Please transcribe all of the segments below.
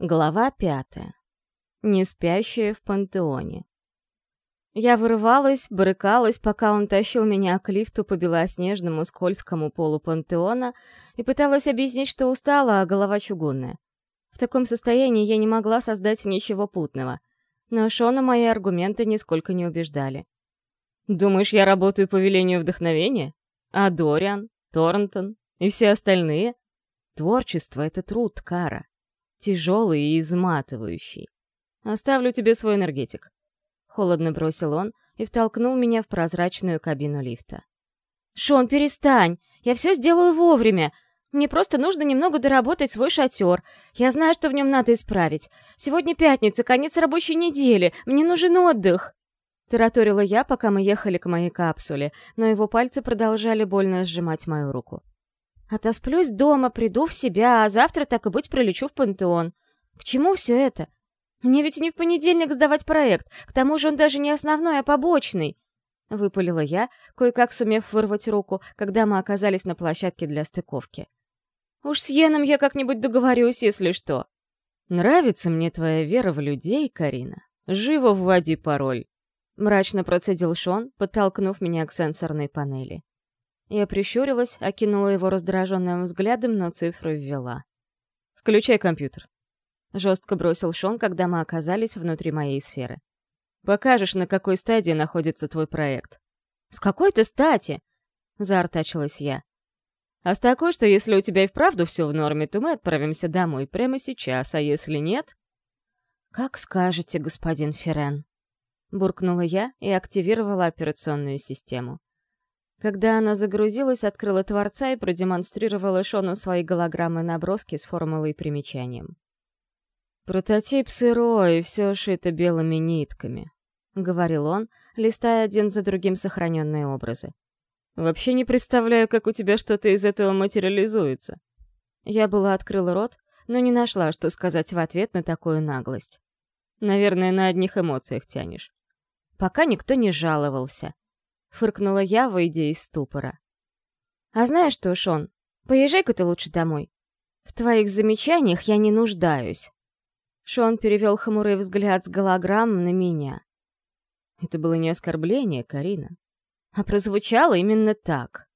Глава пятая. Не спящая в пантеоне. Я вырывалась, брыкалась, пока он тащил меня к лифту по белоснежному скользкому полу пантеона и пыталась объяснить, что устала, а голова чугунная. В таком состоянии я не могла создать ничего путного. Но Шона мои аргументы нисколько не убеждали. «Думаешь, я работаю по велению вдохновения? А Дориан, Торнтон и все остальные? Творчество — это труд, Кара тяжелый и изматывающий. Оставлю тебе свой энергетик. Холодно бросил он и втолкнул меня в прозрачную кабину лифта. «Шон, перестань! Я все сделаю вовремя! Мне просто нужно немного доработать свой шатер. Я знаю, что в нем надо исправить. Сегодня пятница, конец рабочей недели. Мне нужен отдых!» Тараторила я, пока мы ехали к моей капсуле, но его пальцы продолжали больно сжимать мою руку. Отосплюсь дома, приду в себя, а завтра, так и быть, прилечу в пантеон. К чему все это? Мне ведь не в понедельник сдавать проект, к тому же он даже не основной, а побочный. Выпалила я, кое-как сумев вырвать руку, когда мы оказались на площадке для стыковки. Уж с Йеном я как-нибудь договорюсь, если что. Нравится мне твоя вера в людей, Карина. Живо вводи пароль. Мрачно процедил Шон, подтолкнув меня к сенсорной панели. Я прищурилась, окинула его раздраженным взглядом, но цифру ввела. «Включай компьютер», — жестко бросил Шон, когда мы оказались внутри моей сферы. «Покажешь, на какой стадии находится твой проект». «С какой-то стати?» — заортачилась я. «А с такой, что если у тебя и вправду все в норме, то мы отправимся домой прямо сейчас, а если нет...» «Как скажете, господин Ферен», — буркнула я и активировала операционную систему. Когда она загрузилась, открыла Творца и продемонстрировала Шону свои голограммы-наброски с формулой и примечанием. «Прототип сырой, все шито белыми нитками», — говорил он, листая один за другим сохраненные образы. «Вообще не представляю, как у тебя что-то из этого материализуется». Я была открыла рот, но не нашла, что сказать в ответ на такую наглость. «Наверное, на одних эмоциях тянешь». Пока никто не жаловался. — фыркнула я, выйдя из ступора. «А знаешь что, Шон, поезжай-ка ты лучше домой. В твоих замечаниях я не нуждаюсь». Шон перевел хмурый взгляд с голограмм на меня. Это было не оскорбление, Карина, а прозвучало именно так.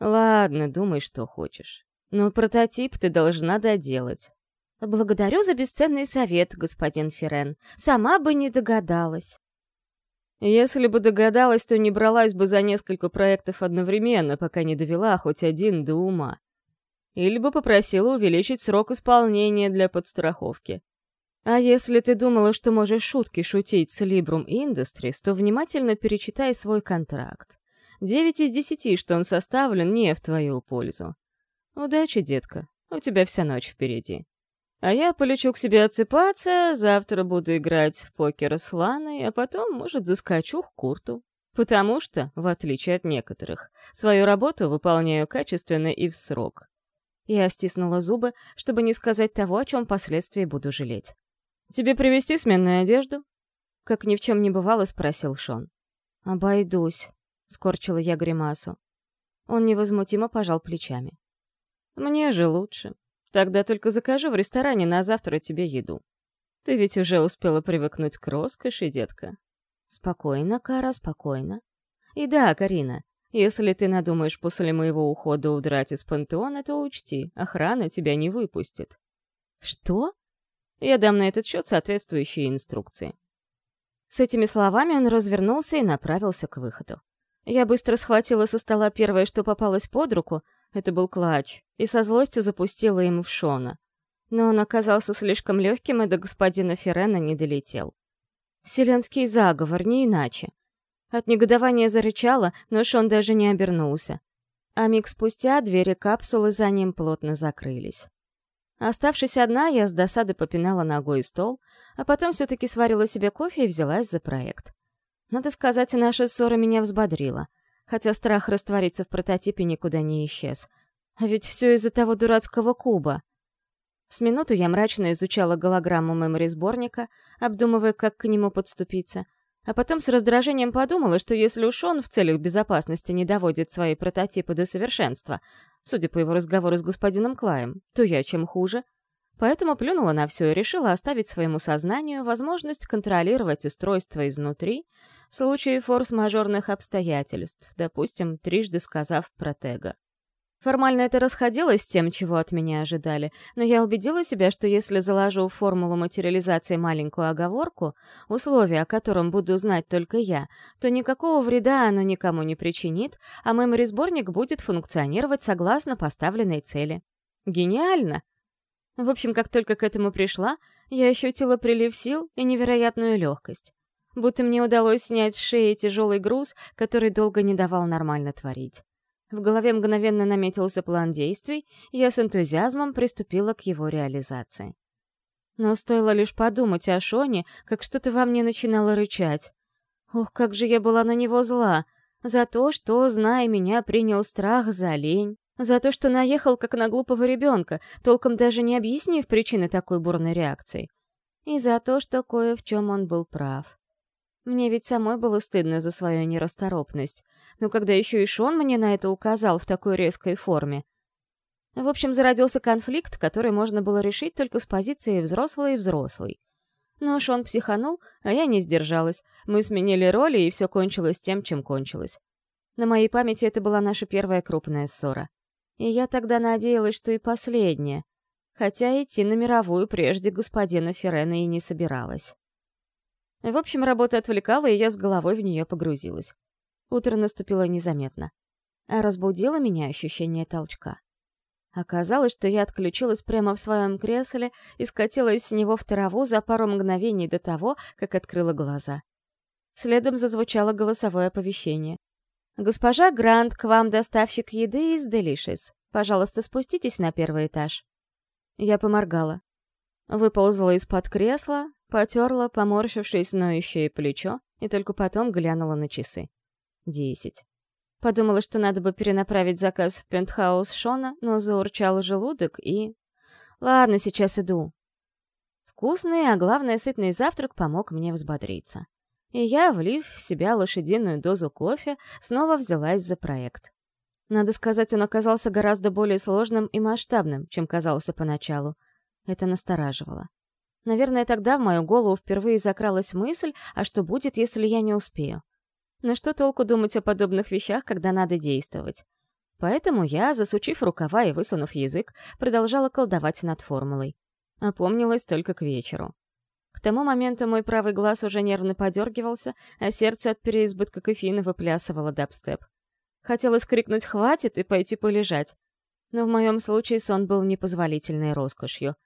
«Ладно, думай, что хочешь. Но прототип ты должна доделать». «Благодарю за бесценный совет, господин Ферен. Сама бы не догадалась». Если бы догадалась, то не бралась бы за несколько проектов одновременно, пока не довела хоть один до ума. Или бы попросила увеличить срок исполнения для подстраховки. А если ты думала, что можешь шутки шутить с Librum Industries, то внимательно перечитай свой контракт. Девять из десяти, что он составлен не в твою пользу. Удачи, детка, у тебя вся ночь впереди. А я полечу к себе отсыпаться, завтра буду играть в покер с Ланой, а потом, может, заскочу к Курту. Потому что, в отличие от некоторых, свою работу выполняю качественно и в срок. Я стиснула зубы, чтобы не сказать того, о чем впоследствии буду жалеть. «Тебе привезти сменную одежду?» Как ни в чем не бывало, спросил Шон. «Обойдусь», — скорчила я гримасу. Он невозмутимо пожал плечами. «Мне же лучше. Тогда только закажу в ресторане на завтра тебе еду. Ты ведь уже успела привыкнуть к роскоши, детка. Спокойно, Кара, спокойно. И да, Карина, если ты надумаешь после моего ухода удрать из пантеона, то учти, охрана тебя не выпустит. Что? Я дам на этот счет соответствующие инструкции. С этими словами он развернулся и направился к выходу. Я быстро схватила со стола первое, что попалось под руку, это был клатч, и со злостью запустила ему в Шона. Но он оказался слишком легким и до господина Ферена не долетел. Вселенский заговор, не иначе. От негодования зарычала, но Шон даже не обернулся. А миг спустя двери капсулы за ним плотно закрылись. Оставшись одна, я с досады попинала ногой стол, а потом все-таки сварила себе кофе и взялась за проект. Надо сказать, наша ссора меня взбодрила — хотя страх раствориться в прототипе никуда не исчез. А ведь все из-за того дурацкого куба. С минуту я мрачно изучала голограмму мемори-сборника, обдумывая, как к нему подступиться, а потом с раздражением подумала, что если уж он в целях безопасности не доводит свои прототипы до совершенства, судя по его разговору с господином Клаем, то я чем хуже. Поэтому плюнула на все и решила оставить своему сознанию возможность контролировать устройство изнутри в случае форс-мажорных обстоятельств, допустим, трижды сказав протега. Формально это расходилось с тем, чего от меня ожидали, но я убедила себя, что если заложу в формулу материализации маленькую оговорку, условия, о котором буду знать только я, то никакого вреда оно никому не причинит, а мемори-сборник будет функционировать согласно поставленной цели. Гениально! В общем, как только к этому пришла, я ощутила прилив сил и невероятную легкость. Будто мне удалось снять с шеи тяжелый груз, который долго не давал нормально творить. В голове мгновенно наметился план действий, и я с энтузиазмом приступила к его реализации. Но стоило лишь подумать о Шоне, как что-то во мне начинало рычать. Ох, как же я была на него зла! За то, что, зная меня, принял страх за лень. За то, что наехал как на глупого ребенка, толком даже не объяснив причины такой бурной реакции. И за то, что кое в чем он был прав. Мне ведь самой было стыдно за свою нерасторопность. Но когда еще и Шон мне на это указал в такой резкой форме. В общем, зародился конфликт, который можно было решить только с позиции взрослый и взрослый. Но Шон психанул, а я не сдержалась. Мы сменили роли, и все кончилось тем, чем кончилось. На моей памяти это была наша первая крупная ссора. И я тогда надеялась, что и последняя. Хотя идти на мировую прежде господина Ферена и не собиралась. В общем, работа отвлекала, и я с головой в нее погрузилась. Утро наступило незаметно. А разбудило меня ощущение толчка. Оказалось, что я отключилась прямо в своем кресле и скатилась с него в траву за пару мгновений до того, как открыла глаза. Следом зазвучало голосовое оповещение. «Госпожа Грант, к вам доставщик еды из Делишес. Пожалуйста, спуститесь на первый этаж». Я поморгала. Выползла из-под кресла, Потерла, поморщившись, ноющее плечо, и только потом глянула на часы. Десять. Подумала, что надо бы перенаправить заказ в пентхаус Шона, но заурчал желудок и... Ладно, сейчас иду. Вкусный, а главное, сытный завтрак помог мне взбодриться. И я, влив в себя лошадиную дозу кофе, снова взялась за проект. Надо сказать, он оказался гораздо более сложным и масштабным, чем казался поначалу. Это настораживало. Наверное, тогда в мою голову впервые закралась мысль, а что будет, если я не успею? Но что толку думать о подобных вещах, когда надо действовать? Поэтому я, засучив рукава и высунув язык, продолжала колдовать над формулой. Опомнилась только к вечеру. Тому моменту мой правый глаз уже нервно подергивался, а сердце от переизбытка кофеина выплясывало дабстеп. Хотелось крикнуть «хватит» и пойти полежать. Но в моем случае сон был непозволительной роскошью.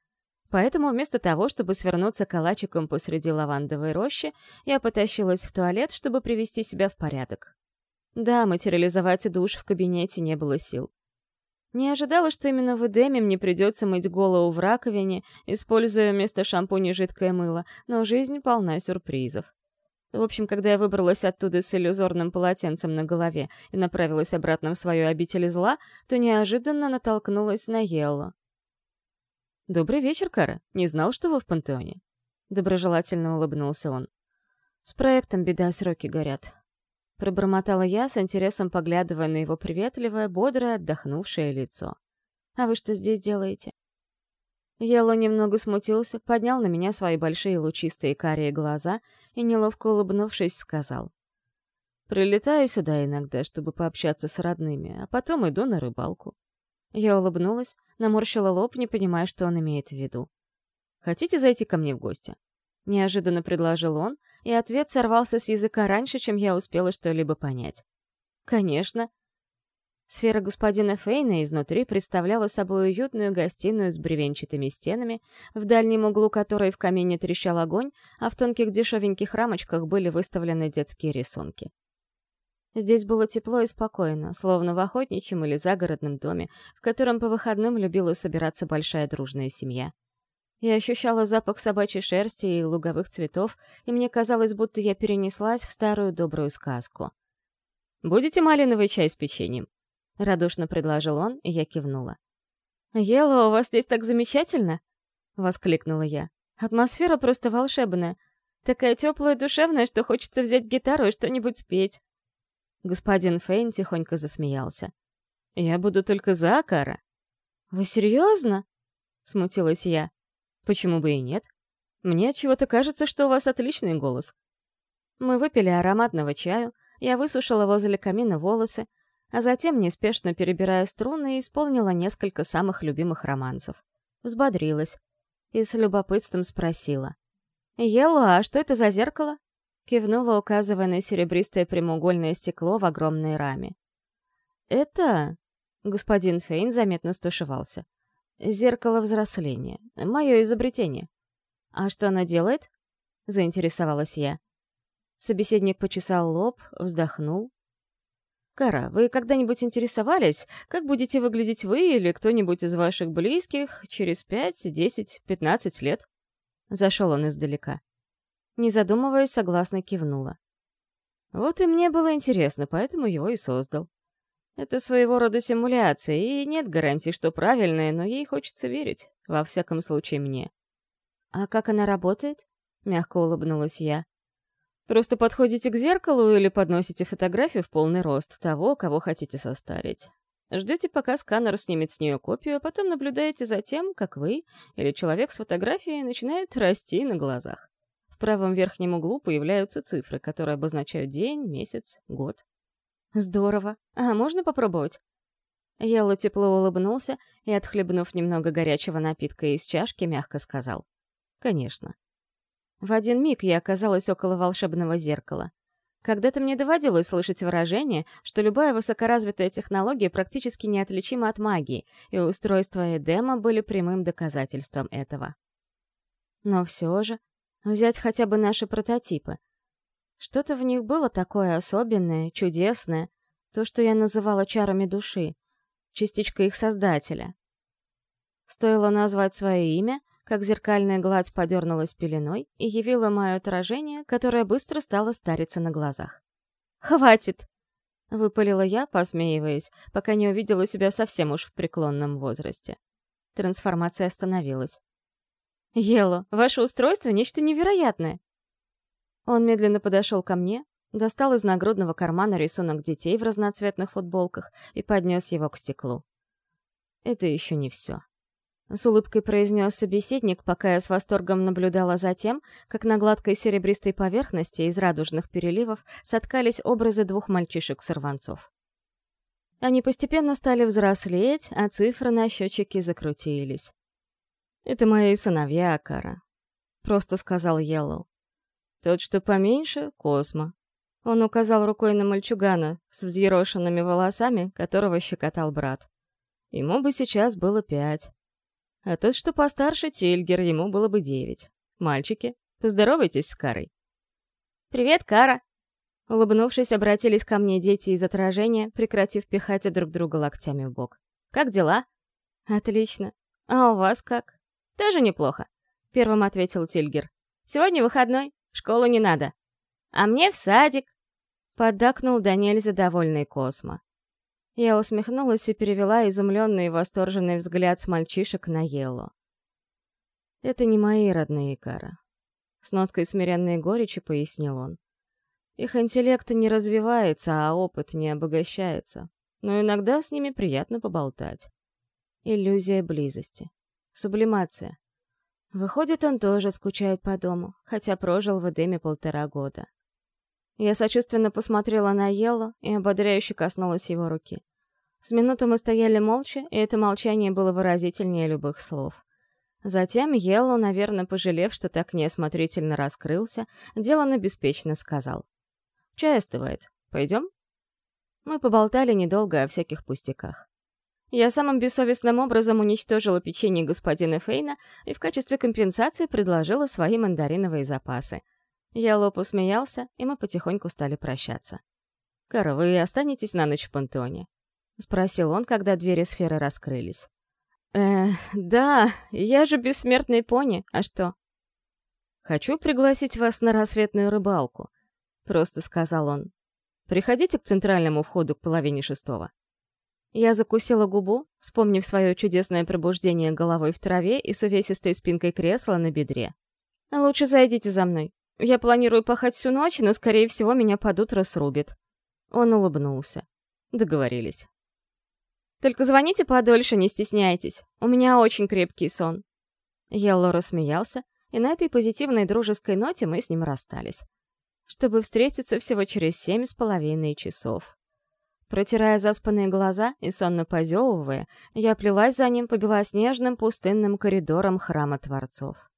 Поэтому вместо того, чтобы свернуться калачиком посреди лавандовой рощи, я потащилась в туалет, чтобы привести себя в порядок. Да, материализовать душ в кабинете не было сил. Не ожидала, что именно в Эдеме мне придется мыть голову в раковине, используя вместо шампуня жидкое мыло, но жизнь полна сюрпризов. В общем, когда я выбралась оттуда с иллюзорным полотенцем на голове и направилась обратно в свою обитель зла, то неожиданно натолкнулась на Еллу. «Добрый вечер, Кара. Не знал, что вы в пантеоне». Доброжелательно улыбнулся он. «С проектом беда, сроки горят». Пробормотала я, с интересом поглядывая на его приветливое, бодрое, отдохнувшее лицо. «А вы что здесь делаете?» Ело немного смутился, поднял на меня свои большие лучистые карие глаза и, неловко улыбнувшись, сказал. «Прилетаю сюда иногда, чтобы пообщаться с родными, а потом иду на рыбалку. Я улыбнулась, наморщила лоб, не понимая, что он имеет в виду. «Хотите зайти ко мне в гости?» Неожиданно предложил он, и ответ сорвался с языка раньше, чем я успела что-либо понять. «Конечно!» Сфера господина Фейна изнутри представляла собой уютную гостиную с бревенчатыми стенами, в дальнем углу которой в камине трещал огонь, а в тонких дешевеньких рамочках были выставлены детские рисунки. Здесь было тепло и спокойно, словно в охотничьем или загородном доме, в котором по выходным любила собираться большая дружная семья. Я ощущала запах собачьей шерсти и луговых цветов, и мне казалось, будто я перенеслась в старую добрую сказку. «Будете малиновый чай с печеньем?» — радушно предложил он, и я кивнула. «Ела, у вас здесь так замечательно!» — воскликнула я. «Атмосфера просто волшебная. Такая теплая душевная, что хочется взять гитару и что-нибудь спеть». Господин Фейн тихонько засмеялся. «Я буду только за Акара». «Вы серьезно?» — смутилась я. Почему бы и нет? Мне чего-то кажется, что у вас отличный голос. Мы выпили ароматного чаю, я высушила возле камина волосы, а затем, неспешно перебирая струны, исполнила несколько самых любимых романсов. Взбодрилась и с любопытством спросила. «Елла, а что это за зеркало?» Кивнула, указывая на серебристое прямоугольное стекло в огромной раме. «Это...» — господин Фейн заметно стушевался. «Зеркало взросления. Мое изобретение». «А что оно делает?» — заинтересовалась я. Собеседник почесал лоб, вздохнул. «Кара, вы когда-нибудь интересовались, как будете выглядеть вы или кто-нибудь из ваших близких через пять, десять, пятнадцать лет?» Зашел он издалека. Не задумываясь, согласно кивнула. Вот и мне было интересно, поэтому его и создал. Это своего рода симуляция, и нет гарантии, что правильная, но ей хочется верить, во всяком случае мне. «А как она работает?» — мягко улыбнулась я. «Просто подходите к зеркалу или подносите фотографию в полный рост того, кого хотите состарить. Ждете, пока сканер снимет с нее копию, а потом наблюдаете за тем, как вы или человек с фотографией начинает расти на глазах. В правом верхнем углу появляются цифры, которые обозначают день, месяц, год. Здорово. А можно попробовать? Елла тепло улыбнулся и, отхлебнув немного горячего напитка из чашки, мягко сказал. «Конечно». В один миг я оказалась около волшебного зеркала. Когда-то мне доводилось слышать выражение, что любая высокоразвитая технология практически неотличима от магии, и устройства Эдема были прямым доказательством этого. Но все же, Взять хотя бы наши прототипы. Что-то в них было такое особенное, чудесное, то, что я называла чарами души, частичка их создателя. Стоило назвать свое имя, как зеркальная гладь подернулась пеленой и явила мое отражение, которое быстро стало стариться на глазах. «Хватит!» — выпалила я, посмеиваясь, пока не увидела себя совсем уж в преклонном возрасте. Трансформация остановилась. «Ело, ваше устройство — нечто невероятное!» Он медленно подошел ко мне, достал из нагрудного кармана рисунок детей в разноцветных футболках и поднес его к стеклу. «Это еще не все», — с улыбкой произнес собеседник, пока я с восторгом наблюдала за тем, как на гладкой серебристой поверхности из радужных переливов соткались образы двух мальчишек-сорванцов. Они постепенно стали взрослеть, а цифры на счетчике закрутились. «Это мои сыновья, Акара», — просто сказал Йеллоу. «Тот, что поменьше — Космо». Он указал рукой на мальчугана с взъерошенными волосами, которого щекотал брат. Ему бы сейчас было пять. А тот, что постарше, Тильгер, ему было бы девять. Мальчики, поздоровайтесь с Карой. «Привет, Кара!» Улыбнувшись, обратились ко мне дети из отражения, прекратив пихать друг друга локтями в бок. «Как дела?» «Отлично. А у вас как?» «Тоже неплохо», — первым ответил Тильгер. «Сегодня выходной, школу не надо». «А мне в садик», — поддакнул до нельзя довольный Космо. Я усмехнулась и перевела изумленный и восторженный взгляд с мальчишек на Елло. «Это не мои родные Кара», — с ноткой смиренной горечи пояснил он. «Их интеллект не развивается, а опыт не обогащается. Но иногда с ними приятно поболтать. Иллюзия близости. Сублимация. Выходит, он тоже скучает по дому, хотя прожил в Эдеме полтора года. Я сочувственно посмотрела на Еллу и ободряюще коснулась его руки. С минуты мы стояли молча, и это молчание было выразительнее любых слов. Затем Еллу, наверное, пожалев, что так неосмотрительно раскрылся, деланно беспечно сказал. «Чай остывает. Пойдем?» Мы поболтали недолго о всяких пустяках. Я самым бессовестным образом уничтожила печенье господина Фейна и в качестве компенсации предложила свои мандариновые запасы. Я лоб усмеялся, и мы потихоньку стали прощаться. «Кара, вы останетесь на ночь в пантеоне?» — спросил он, когда двери сферы раскрылись. «Э, да, я же бессмертный пони, а что?» «Хочу пригласить вас на рассветную рыбалку», — просто сказал он. «Приходите к центральному входу к половине шестого». Я закусила губу, вспомнив свое чудесное пробуждение головой в траве и с увесистой спинкой кресла на бедре. «Лучше зайдите за мной. Я планирую пахать всю ночь, но, скорее всего, меня под утро срубит». Он улыбнулся. Договорились. «Только звоните подольше, не стесняйтесь. У меня очень крепкий сон». Йелло рассмеялся, и на этой позитивной дружеской ноте мы с ним расстались. Чтобы встретиться всего через семь с половиной часов. Протирая заспанные глаза и сонно позевывая, я плелась за ним по белоснежным пустынным коридорам храма Творцов.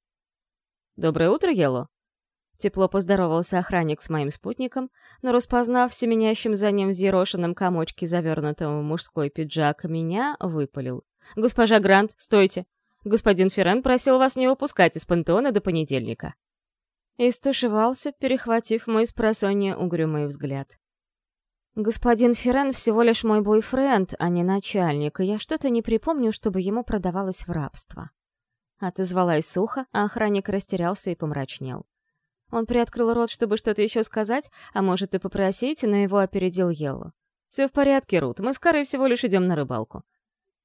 «Доброе утро, Ело!» Тепло поздоровался охранник с моим спутником, но, распознав семенящим за ним взъерошенном комочке завернутого в мужской пиджак, меня выпалил. «Госпожа Грант, стойте! Господин Феррен просил вас не выпускать из пантеона до понедельника». И стушевался, перехватив мой спросонья угрюмый взгляд. «Господин Феррен всего лишь мой бойфренд, а не начальник, и я что-то не припомню, чтобы ему продавалось в рабство». Отозвалась сухо, а охранник растерялся и помрачнел. Он приоткрыл рот, чтобы что-то еще сказать, а может и попросить, но его опередил Йелло. «Все в порядке, Рут, мы с Карой всего лишь идем на рыбалку».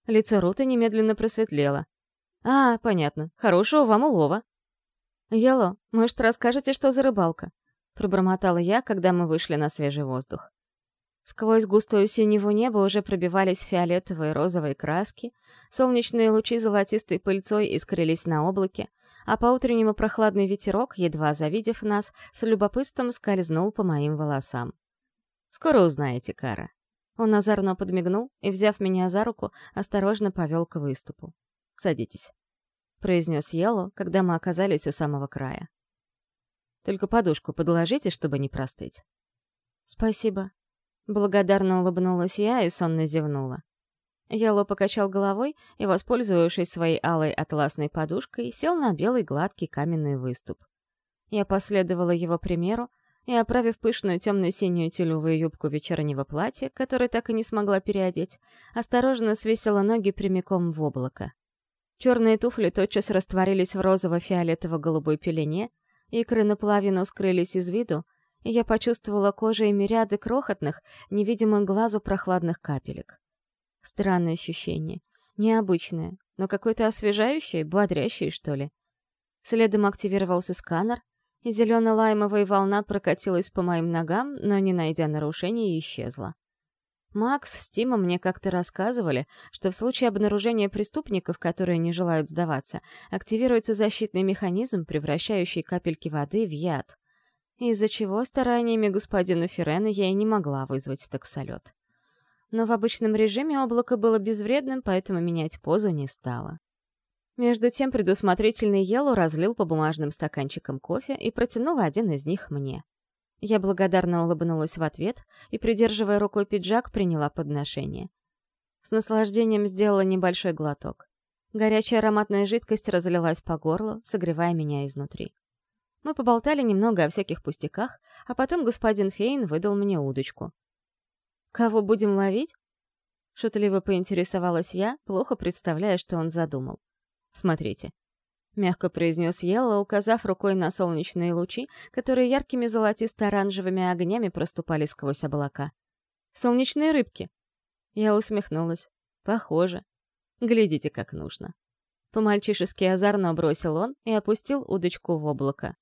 Лицо Рута немедленно просветлело. «А, понятно. Хорошего вам улова». «Йелло, может, расскажете, что за рыбалка?» Пробормотала я, когда мы вышли на свежий воздух. Сквозь густое синего небо уже пробивались фиолетовые и розовые краски, солнечные лучи золотистой пыльцой искрились на облаке, а по-утреннему прохладный ветерок, едва завидев нас, с любопытством скользнул по моим волосам. «Скоро узнаете, Кара». Он озорно подмигнул и, взяв меня за руку, осторожно повел к выступу. «Садитесь», — произнес Ело, когда мы оказались у самого края. «Только подушку подложите, чтобы не простыть». «Спасибо», Благодарно улыбнулась я и сонно зевнула. Яло покачал головой и, воспользовавшись своей алой атласной подушкой, сел на белый гладкий каменный выступ. Я последовала его примеру и, оправив пышную темно-синюю тюлевую юбку вечернего платья, которое так и не смогла переодеть, осторожно свесила ноги прямиком в облако. Черные туфли тотчас растворились в розово-фиолетово-голубой пелене, икры наполовину скрылись из виду, я почувствовала кожей мириады крохотных, невидимых глазу прохладных капелек. Странное ощущение. Необычное, но какое-то освежающее, бодрящее, что ли. Следом активировался сканер, и зелено-лаймовая волна прокатилась по моим ногам, но, не найдя нарушений, исчезла. Макс с Тимом мне как-то рассказывали, что в случае обнаружения преступников, которые не желают сдаваться, активируется защитный механизм, превращающий капельки воды в яд из-за чего стараниями господина Ферена я и не могла вызвать таксолет. Но в обычном режиме облако было безвредным, поэтому менять позу не стало. Между тем предусмотрительный Елу разлил по бумажным стаканчикам кофе и протянул один из них мне. Я благодарно улыбнулась в ответ и, придерживая рукой пиджак, приняла подношение. С наслаждением сделала небольшой глоток. Горячая ароматная жидкость разлилась по горлу, согревая меня изнутри. Мы поболтали немного о всяких пустяках, а потом господин Фейн выдал мне удочку. «Кого будем ловить?» Шутливо поинтересовалась я, плохо представляя, что он задумал. «Смотрите», — мягко произнес Елла, указав рукой на солнечные лучи, которые яркими золотисто-оранжевыми огнями проступали сквозь облака. «Солнечные рыбки!» Я усмехнулась. «Похоже. Глядите, как нужно». По-мальчишески озорно бросил он и опустил удочку в облако.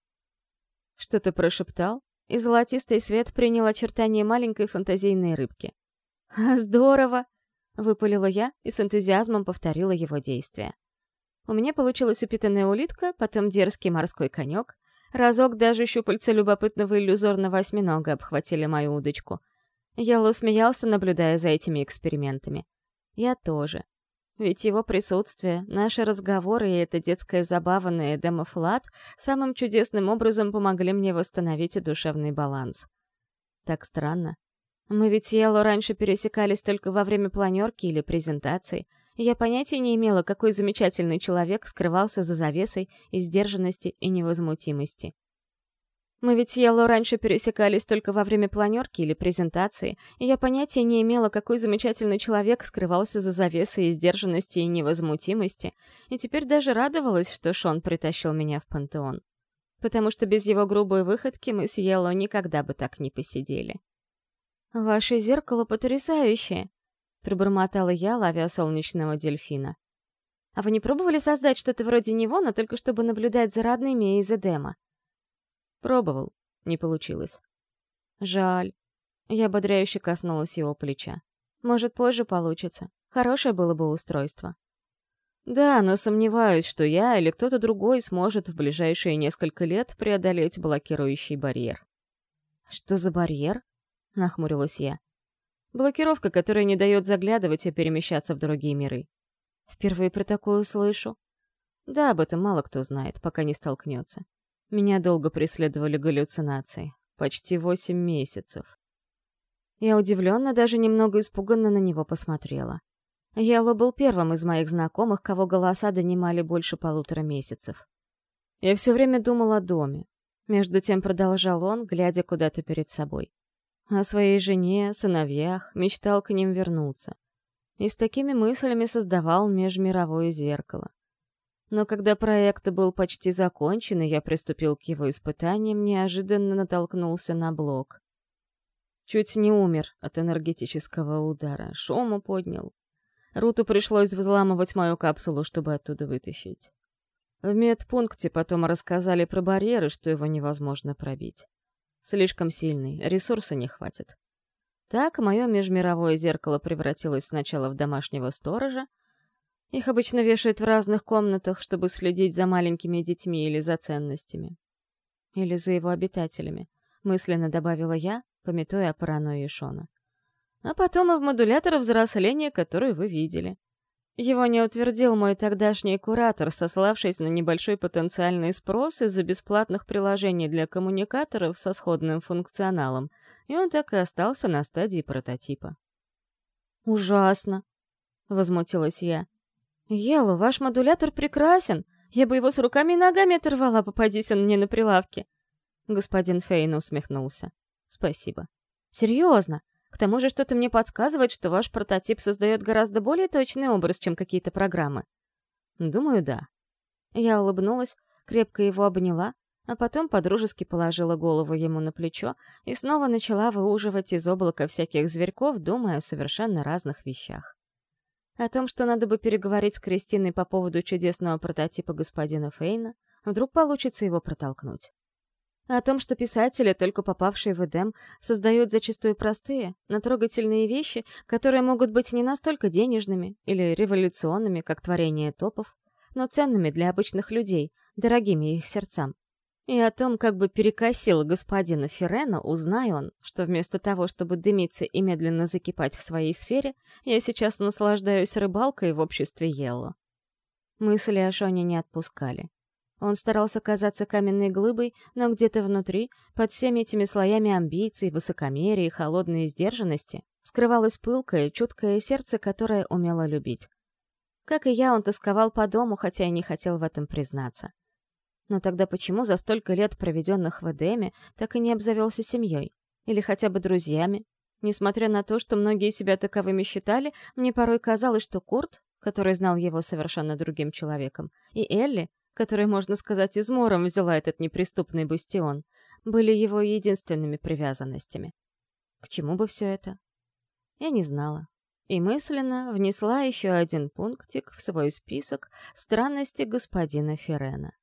Что-то прошептал, и золотистый свет принял очертания маленькой фантазийной рыбки. «А, «Здорово!» — выпалила я и с энтузиазмом повторила его действия. У меня получилась упитанная улитка, потом дерзкий морской конек. Разок даже щупальца любопытного иллюзорного осьминога обхватили мою удочку. Ялло смеялся, наблюдая за этими экспериментами. Я тоже. Ведь его присутствие, наши разговоры и эта детская забава на Эдема Флат самым чудесным образом помогли мне восстановить душевный баланс. Так странно. Мы ведь с Яло раньше пересекались только во время планерки или презентации, и я понятия не имела, какой замечательный человек скрывался за завесой и сдержанности и невозмутимости. Мы ведь с Ялло раньше пересекались только во время планерки или презентации, и я понятия не имела, какой замечательный человек скрывался за завесой сдержанности и невозмутимости, и теперь даже радовалась, что Шон притащил меня в пантеон. Потому что без его грубой выходки мы с Елло никогда бы так не посидели. «Ваше зеркало потрясающее!» — пробормотала я, ловя солнечного дельфина. «А вы не пробовали создать что-то вроде него, но только чтобы наблюдать за родными из Эдема?» Пробовал. Не получилось. Жаль. Я бодряюще коснулась его плеча. Может, позже получится. Хорошее было бы устройство. Да, но сомневаюсь, что я или кто-то другой сможет в ближайшие несколько лет преодолеть блокирующий барьер. «Что за барьер?» — нахмурилась я. «Блокировка, которая не дает заглядывать и перемещаться в другие миры. Впервые про такое слышу. Да, об этом мало кто знает, пока не столкнется. Меня долго преследовали галлюцинации. Почти восемь месяцев. Я удивленно, даже немного испуганно на него посмотрела. Яло был первым из моих знакомых, кого голоса донимали больше полутора месяцев. Я все время думал о доме. Между тем продолжал он, глядя куда-то перед собой. О своей жене, сыновьях, мечтал к ним вернуться. И с такими мыслями создавал межмировое зеркало. Но когда проект был почти закончен, и я приступил к его испытаниям, неожиданно натолкнулся на блок. Чуть не умер от энергетического удара, шума поднял. Руту пришлось взламывать мою капсулу, чтобы оттуда вытащить. В медпункте потом рассказали про барьеры, что его невозможно пробить. Слишком сильный, ресурса не хватит. Так мое межмировое зеркало превратилось сначала в домашнего сторожа. Их обычно вешают в разных комнатах, чтобы следить за маленькими детьми или за ценностями. Или за его обитателями, мысленно добавила я, пометуя о паранойи Шона а потом и в модулятор взросления, который вы видели. Его не утвердил мой тогдашний куратор, сославшись на небольшой потенциальный спрос из-за бесплатных приложений для коммуникаторов со сходным функционалом, и он так и остался на стадии прототипа. «Ужасно!» — возмутилась я. «Елла, ваш модулятор прекрасен! Я бы его с руками и ногами оторвала, попадись он мне на прилавке!» Господин Фейн усмехнулся. «Спасибо. Серьезно, к тому же что-то мне подсказывает, что ваш прототип создает гораздо более точный образ, чем какие-то программы. Думаю, да. Я улыбнулась, крепко его обняла, а потом подружески положила голову ему на плечо и снова начала выуживать из облака всяких зверьков, думая о совершенно разных вещах. О том, что надо бы переговорить с Кристиной по поводу чудесного прототипа господина Фейна, вдруг получится его протолкнуть о том, что писатели, только попавшие в Эдем, создают зачастую простые, но трогательные вещи, которые могут быть не настолько денежными или революционными, как творение топов, но ценными для обычных людей, дорогими их сердцам. И о том, как бы перекосил господина Феррена, узнай он, что вместо того, чтобы дымиться и медленно закипать в своей сфере, я сейчас наслаждаюсь рыбалкой в обществе Елло. Мысли о Шоне не отпускали. Он старался казаться каменной глыбой, но где-то внутри, под всеми этими слоями амбиций, высокомерия и холодной сдержанности, скрывалось пылкое, чуткое сердце, которое умело любить. Как и я, он тосковал по дому, хотя и не хотел в этом признаться. Но тогда почему за столько лет, проведенных в Эдеме, так и не обзавелся семьей? Или хотя бы друзьями? Несмотря на то, что многие себя таковыми считали, мне порой казалось, что Курт, который знал его совершенно другим человеком, и Элли, которая, можно сказать, измором взяла этот неприступный бастион, были его единственными привязанностями. К чему бы все это? Я не знала. И мысленно внесла еще один пунктик в свой список странности господина Ферена.